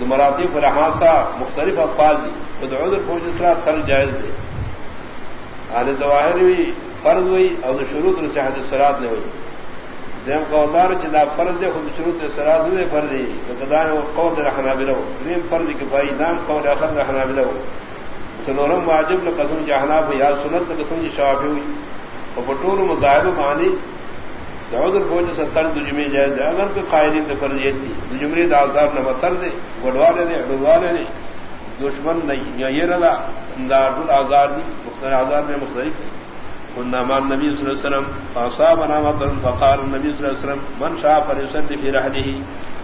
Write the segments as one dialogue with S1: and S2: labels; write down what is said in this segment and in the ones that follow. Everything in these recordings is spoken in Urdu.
S1: دو مراتی پر مختلف افعال دی. تو عذر پہنچ اسرا تر جائز دے آنے ظواہر بھی فرض ہوئی اور شروع صحت السرات نے ہوئی دیم قوتار چدا فرض دے خود شروع سرات دے فرض ہی تو قدان قوت رحنا بلو دیم فرض کی پائی نام قول اخر رحنا بلو سنورم واجب لقسم جہنا یا سنت لقسم جی شافی ہوئی. اور بٹور مظاہر معنی دعوذر بوجھ ستر دجمی جائز ہے اگر کوئی قائلین دے فرضیت تھی، دجمری دا عذاب نہ متر دے گڑوالے دے اڑوالے دے، دشمن نہیں، یا یہ رضا دار الازار دی، مختلف آزار میں مختلف ہے۔ مان نبی صلی اللہ علیہ وسلم، فاصاب نامت فقال نبی صلی اللہ علیہ وسلم، من شاہ پر یسد فی رحلہ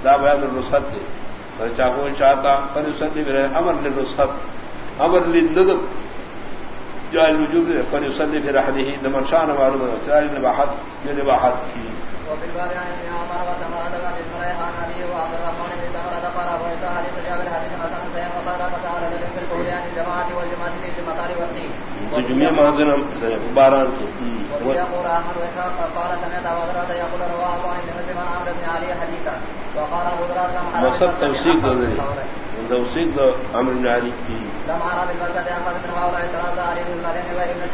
S1: دا بیان الرسخت دے پر چاہو چاہتا پر یسد فی رحلہ امر للرسخت امر للنظم۔ جائل وجوب دے پر یسد فی رحلہ دا من شاہ نوارو نباحت، یہ نباحت کی۔ وفي الباب عن عمر وتمرد بن مريحان ابي وعبد الرحمن بن تمرد قال ابو عيسى حديث حديث حسن سيد وقال فتعال رجل في القول عن الجماعه والجماعه في المطار والدين جميع معذنا باران ويقول احمد واسحاق قال سمعت ابو ذر يقول رواه ابو عن مسلم عن عمرو بن علي حديثا وقال ابو ذر لم ارى مقصد توثيق توثيق عمرو بن علي لم ارى بالبلده احمد بن هؤلاء ثلاثه علي بن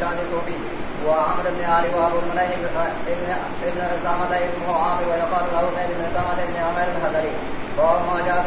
S1: چاندی وابن الشعبي الكوفي وعمر بن علي وابو المليح ابن ابن اسامه اسمه عامر ويقال له سيد بن اسامه ابن عامر الحذري وهو جاء